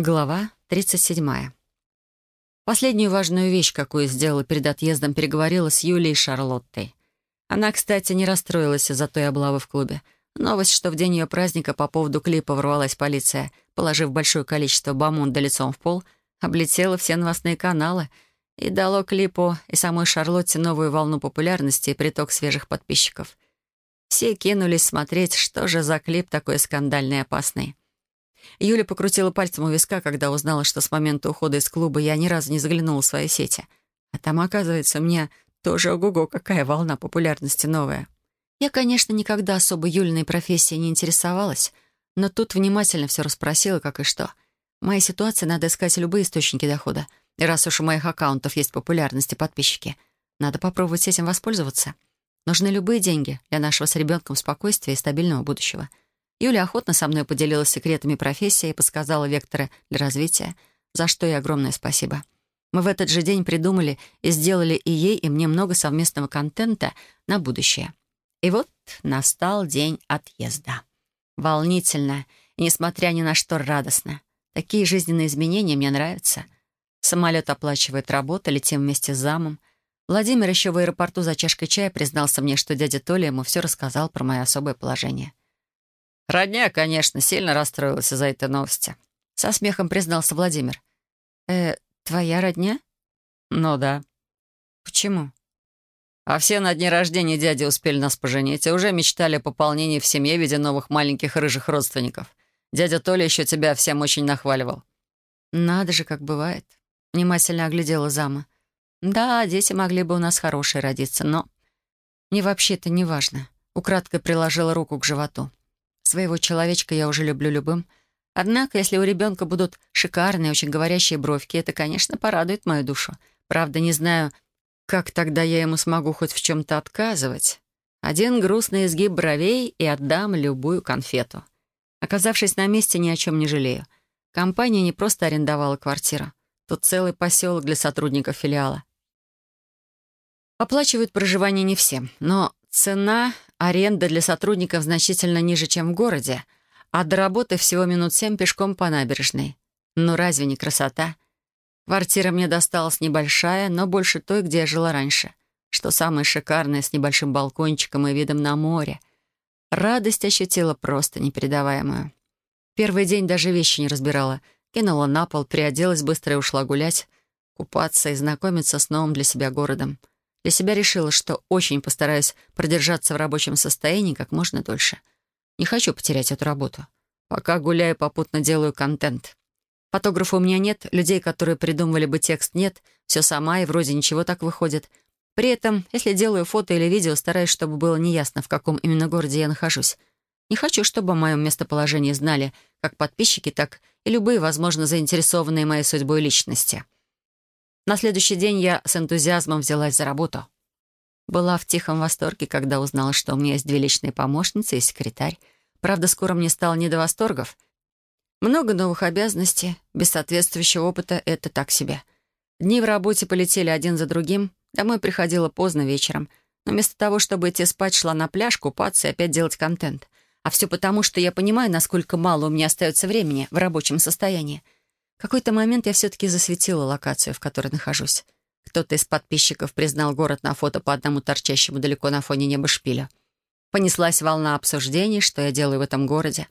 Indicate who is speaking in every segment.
Speaker 1: Глава 37. Последнюю важную вещь, какую сделала перед отъездом, переговорила с Юлией и Шарлоттой. Она, кстати, не расстроилась из-за той облавы в клубе. Новость, что в день ее праздника по поводу клипа ворвалась полиция, положив большое количество бомонда лицом в пол, облетела все новостные каналы и дало клипу и самой Шарлотте новую волну популярности и приток свежих подписчиков. Все кинулись смотреть, что же за клип такой скандальный и опасный. Юля покрутила пальцем у виска, когда узнала, что с момента ухода из клуба я ни разу не заглянула в свои сети. А там, оказывается, мне тоже ого-го, какая волна популярности новая. Я, конечно, никогда особо Юлиной профессией не интересовалась, но тут внимательно все расспросила, как и что. В моей ситуации надо искать любые источники дохода. И раз уж у моих аккаунтов есть популярность и подписчики, надо попробовать этим воспользоваться. Нужны любые деньги для нашего с ребенком спокойствия и стабильного будущего — Юля охотно со мной поделилась секретами профессии и подсказала векторы для развития, за что ей огромное спасибо. Мы в этот же день придумали и сделали и ей, и мне много совместного контента на будущее. И вот настал день отъезда. Волнительно и, несмотря ни на что, радостно. Такие жизненные изменения мне нравятся. Самолет оплачивает работу, летим вместе с замом. Владимир еще в аэропорту за чашкой чая признался мне, что дядя Толя ему все рассказал про мое особое положение.
Speaker 2: Родня, конечно, сильно расстроилась из-за этой новости.
Speaker 1: Со смехом признался Владимир. «Э, твоя родня?»
Speaker 2: «Ну да».
Speaker 1: «Почему?»
Speaker 2: «А все на дне рождения дяди успели нас поженить и уже мечтали о пополнении в семье в виде новых маленьких рыжих родственников. Дядя Толя еще тебя всем очень нахваливал».
Speaker 1: «Надо же, как бывает». Внимательно оглядела зама. «Да, дети могли бы у нас хорошие родиться, но...» «Мне вообще-то не важно». Украдкой приложила руку к животу. Своего человечка я уже люблю любым. Однако, если у ребенка будут шикарные, очень говорящие бровки, это, конечно, порадует мою душу. Правда, не знаю, как тогда я ему смогу хоть в чем-то отказывать. Один грустный изгиб бровей и отдам любую конфету. Оказавшись на месте, ни о чем не жалею. Компания не просто арендовала квартиру. Тут целый поселок для сотрудников филиала. Оплачивают проживание не все, но цена аренда для сотрудников значительно ниже, чем в городе, а до работы всего минут семь пешком по набережной. Ну разве не красота? Квартира мне досталась небольшая, но больше той, где я жила раньше. Что самое шикарное, с небольшим балкончиком и видом на море. Радость ощутила просто непередаваемую. Первый день даже вещи не разбирала. Кинула на пол, приоделась быстро и ушла гулять, купаться и знакомиться с новым для себя городом. Для себя решила, что очень постараюсь продержаться в рабочем состоянии как можно дольше. Не хочу потерять эту работу. Пока гуляю, попутно делаю контент. Фотографа у меня нет, людей, которые придумывали бы текст, нет. Все сама, и вроде ничего так выходит. При этом, если делаю фото или видео, стараюсь, чтобы было неясно, в каком именно городе я нахожусь. Не хочу, чтобы о моем местоположении знали как подписчики, так и любые, возможно, заинтересованные моей судьбой личности. На следующий день я с энтузиазмом взялась за работу. Была в тихом восторге, когда узнала, что у меня есть две личные помощницы и секретарь. Правда, скоро мне стало не до восторгов. Много новых обязанностей, без соответствующего опыта — это так себе. Дни в работе полетели один за другим, домой приходила поздно вечером, но вместо того, чтобы идти спать, шла на пляж, купаться и опять делать контент. А все потому, что я понимаю, насколько мало у меня остается времени в рабочем состоянии — какой-то момент я все-таки засветила локацию, в которой нахожусь. Кто-то из подписчиков признал город на фото по одному торчащему далеко на фоне неба шпиля. Понеслась волна обсуждений, что я делаю в этом городе.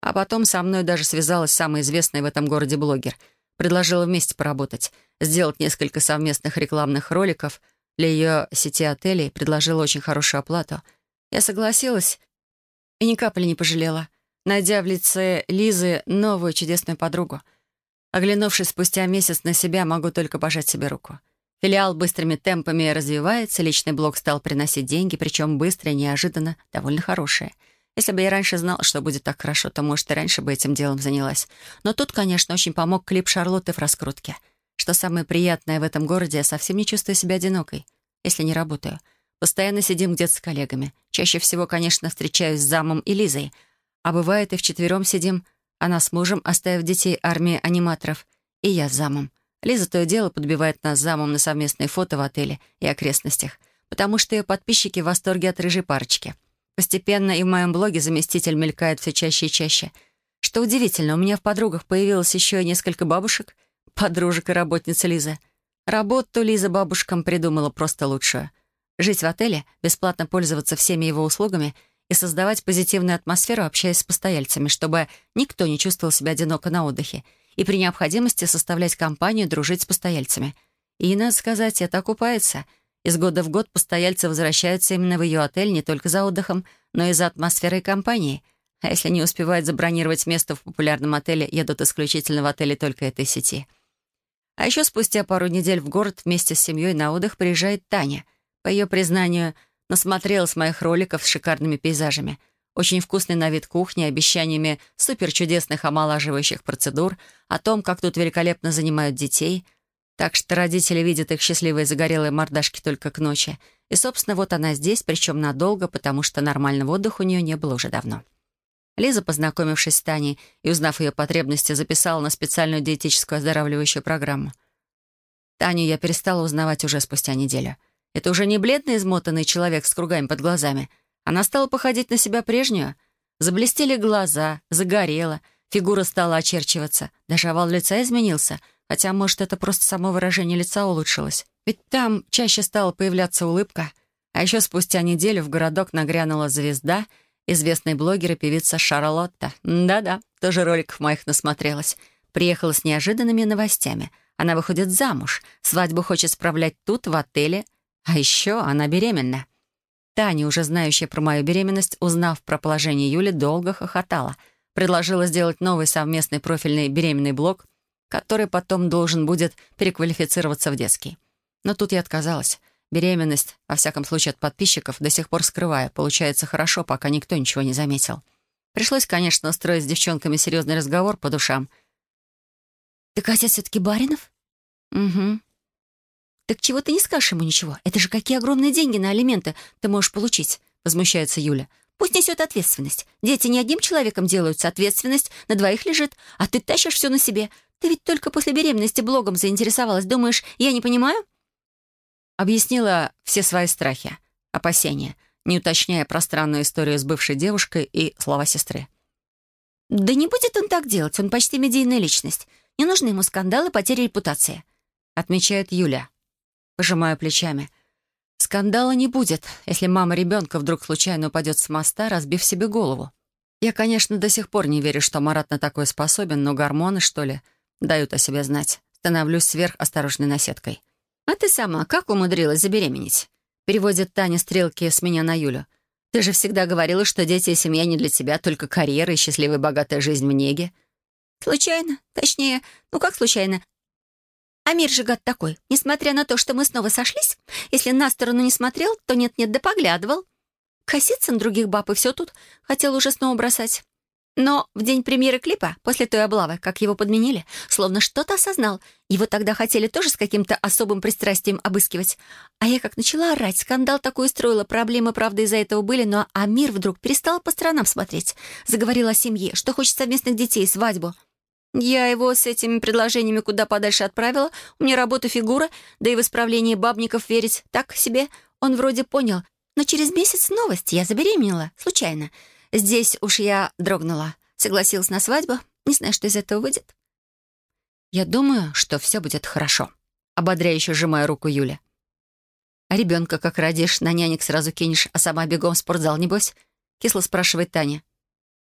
Speaker 1: А потом со мной даже связалась самая известная в этом городе блогер. Предложила вместе поработать, сделать несколько совместных рекламных роликов для ее сети отелей, предложила очень хорошую оплату. Я согласилась и ни капли не пожалела, найдя в лице Лизы новую чудесную подругу — Оглянувшись спустя месяц на себя, могу только пожать себе руку. Филиал быстрыми темпами развивается, личный блог стал приносить деньги, причем быстро и неожиданно, довольно хорошие. Если бы я раньше знала, что будет так хорошо, то, может, и раньше бы этим делом занялась. Но тут, конечно, очень помог клип Шарлотты в раскрутке. Что самое приятное в этом городе, я совсем не чувствую себя одинокой, если не работаю. Постоянно сидим где-то с коллегами. Чаще всего, конечно, встречаюсь с замом и Лизой. А бывает, и вчетвером сидим она с мужем, оставив детей армии аниматоров, и я с замом. Лиза то и дело подбивает нас с замом на совместные фото в отеле и окрестностях, потому что ее подписчики в восторге от рыжей парочки. Постепенно и в моем блоге заместитель мелькает все чаще и чаще. Что удивительно, у меня в подругах появилось еще несколько бабушек, подружек и работниц Лизы. Работу Лиза бабушкам придумала просто лучшую. Жить в отеле, бесплатно пользоваться всеми его услугами и создавать позитивную атмосферу, общаясь с постояльцами, чтобы никто не чувствовал себя одиноко на отдыхе, и при необходимости составлять компанию, дружить с постояльцами. И, надо сказать, это окупается. Из года в год постояльцы возвращаются именно в ее отель не только за отдыхом, но и за атмосферой компании. А если не успевают забронировать место в популярном отеле, едут исключительно в отели только этой сети. А еще спустя пару недель в город вместе с семьей на отдых приезжает Таня. По ее признанию, насмотрелась моих роликов с шикарными пейзажами. Очень вкусный на вид кухни, обещаниями суперчудесных омолаживающих процедур, о том, как тут великолепно занимают детей. Так что родители видят их счастливые загорелые мордашки только к ночи. И, собственно, вот она здесь, причем надолго, потому что нормального отдыха у нее не было уже давно. Лиза, познакомившись с Таней и узнав ее потребности, записала на специальную диетическую оздоравливающую программу. Таню я перестала узнавать уже спустя неделю. Это уже не бледный измотанный человек с кругами под глазами. Она стала походить на себя прежнюю. Заблестели глаза, загорела, фигура стала очерчиваться. Даже овал лица изменился, хотя, может, это просто само выражение лица улучшилось. Ведь там чаще стала появляться улыбка. А еще спустя неделю в городок нагрянула звезда — известный блогер и певица Шарлотта. Да-да, тоже роликов моих насмотрелась. Приехала с неожиданными новостями. Она выходит замуж, свадьбу хочет справлять тут, в отеле. А еще она беременна. Таня, уже знающая про мою беременность, узнав про положение Юли, долго хохотала. Предложила сделать новый совместный профильный беременный блог, который потом должен будет переквалифицироваться в детский. Но тут я отказалась. Беременность, во всяком случае от подписчиков, до сих пор скрываю. Получается хорошо, пока никто ничего не заметил. Пришлось, конечно, устроить с девчонками серьезный разговор по душам. «Так отец все-таки Баринов?» «Угу». «Так чего ты не скажешь ему ничего? Это же какие огромные деньги на алименты ты можешь получить?» — возмущается Юля. «Пусть несет ответственность. Дети не одним человеком делаются, ответственность на двоих лежит, а ты тащишь все на себе. Ты ведь только после беременности блогом заинтересовалась. Думаешь, я не понимаю?» Объяснила все свои страхи, опасения, не уточняя пространную историю с бывшей девушкой и слова сестры. «Да не будет он так делать, он почти медийная личность. Не нужны ему скандалы, потери репутации», — отмечает Юля. Пожимаю плечами. «Скандала не будет, если мама ребенка вдруг случайно упадет с моста, разбив себе голову. Я, конечно, до сих пор не верю, что Марат на такое способен, но гормоны, что ли, дают о себе знать. Становлюсь сверхосторожной наседкой. «А ты сама как умудрилась забеременеть?» Переводит Таня стрелки с меня на Юлю. «Ты же всегда говорила, что дети и семья не для тебя, только карьера и счастливая богатая жизнь в неге». «Случайно. Точнее, ну как случайно? А мир же гад такой. Несмотря на то, что мы снова сошлись, если на сторону не смотрел, то нет-нет да поглядывал. Коситься на других баб и все тут. Хотел уже снова бросать. Но в день премьеры клипа, после той облавы, как его подменили, словно что-то осознал. Его тогда хотели тоже с каким-то особым пристрастием обыскивать. А я как начала орать, скандал такой устроила, проблемы, правда, из-за этого были, но Амир вдруг перестал по сторонам смотреть. Заговорил о семье, что хочет совместных детей, свадьбу. Я его с этими предложениями куда подальше отправила. У меня работа фигура, да и в исправлении бабников верить так себе. Он вроде понял. Но через месяц новость. Я забеременела. Случайно. Здесь уж я дрогнула. Согласилась на свадьбу. Не знаю, что из этого выйдет. Я думаю, что все будет хорошо. Ободряюще сжимая руку Юля. А ребенка как родишь, на нянек сразу кинешь, а сама бегом в спортзал, небось? Кисло спрашивает Таня.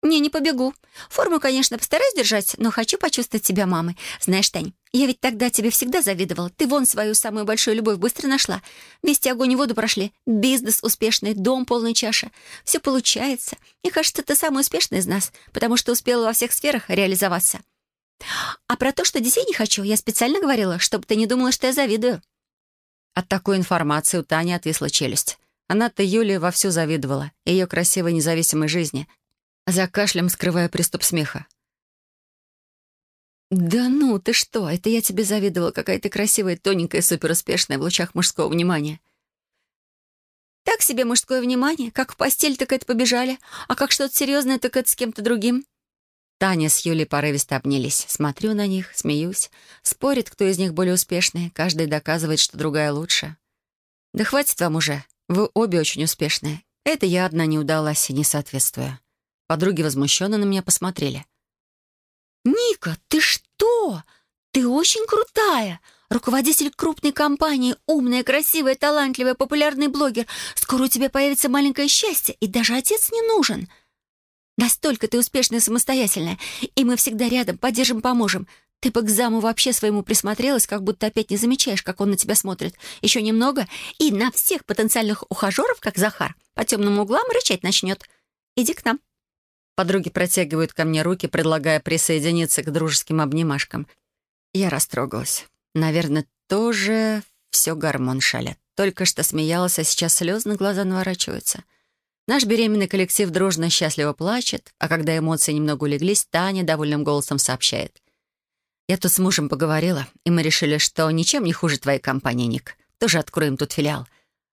Speaker 1: «Не, не побегу. Форму, конечно, постараюсь держать, но хочу почувствовать себя мамой. Знаешь, Тань, я ведь тогда тебе всегда завидовала. Ты вон свою самую большую любовь быстро нашла. Вместе огонь и воду прошли. Бизнес успешный, дом полный чаша. Все получается. Мне кажется, ты самый успешный из нас, потому что успела во всех сферах реализоваться. А про то, что детей не хочу, я специально говорила, чтобы ты не думала, что я завидую». От такой информации у Тани отвисла челюсть. Она-то Юле вовсю завидовала ее красивой независимой жизни — за кашлем скрывая приступ смеха. «Да ну, ты что? Это я тебе завидовала, какая ты красивая, тоненькая, суперуспешная в лучах мужского внимания». «Так себе мужское внимание. Как в постель, так это побежали. А как что-то серьезное, так это с кем-то другим». Таня с Юлей порывисто обнялись. Смотрю на них, смеюсь. Спорит, кто из них более успешный. Каждый доказывает, что другая лучше. «Да хватит вам уже. Вы обе очень успешные. Это я одна не удалась и не соответствую». Подруги возмущенно на меня посмотрели.
Speaker 3: «Ника, ты что? Ты очень крутая! Руководитель крупной компании, умная, красивая, талантливая, популярный блогер. Скоро у тебя появится маленькое счастье, и даже отец не нужен. Настолько ты успешная и самостоятельная, и мы всегда рядом, поддержим, поможем. Ты бы к вообще своему присмотрелась, как будто опять не замечаешь, как он на тебя смотрит. Еще немного, и на всех потенциальных ухажеров, как Захар, по темным углам рычать начнет. Иди к нам».
Speaker 1: Подруги протягивают ко мне руки, предлагая присоединиться к дружеским обнимашкам. Я растрогалась. Наверное, тоже все гормон шалят. Только что смеялась, а сейчас слезы на глаза наворачиваются. Наш беременный коллектив дружно счастливо плачет, а когда эмоции немного улеглись, Таня довольным голосом сообщает. «Я тут с мужем поговорила, и мы решили, что ничем не хуже твоей компании, Ник. Тоже откроем тут филиал.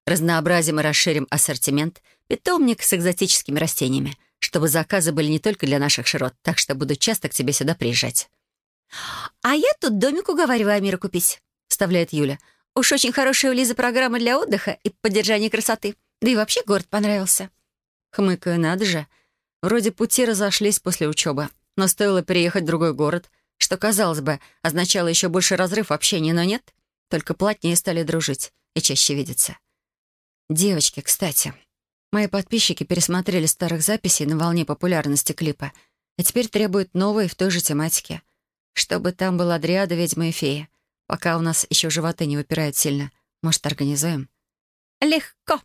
Speaker 1: Разнообразим и расширим ассортимент, питомник с экзотическими растениями, чтобы заказы были не только для наших широт, так что буду часто к тебе сюда приезжать».
Speaker 3: «А я тут домик уговариваю Амира купить», — вставляет Юля. «Уж очень хорошая у Лизы программа для отдыха и поддержания красоты. Да и вообще город понравился».
Speaker 1: Хмыкаю, надо же. Вроде пути разошлись после учебы, но стоило переехать в другой город, что, казалось бы, означало еще больше разрыв общения, но нет. Только плотнее стали дружить и чаще видеться. Девочки, кстати. Мои подписчики пересмотрели старых записей на волне популярности клипа и теперь требуют новые в той же тематике — чтобы там была дриада, ведьма и фея. Пока у нас еще животы не выпирают сильно. Может, организуем?»
Speaker 3: «Легко!»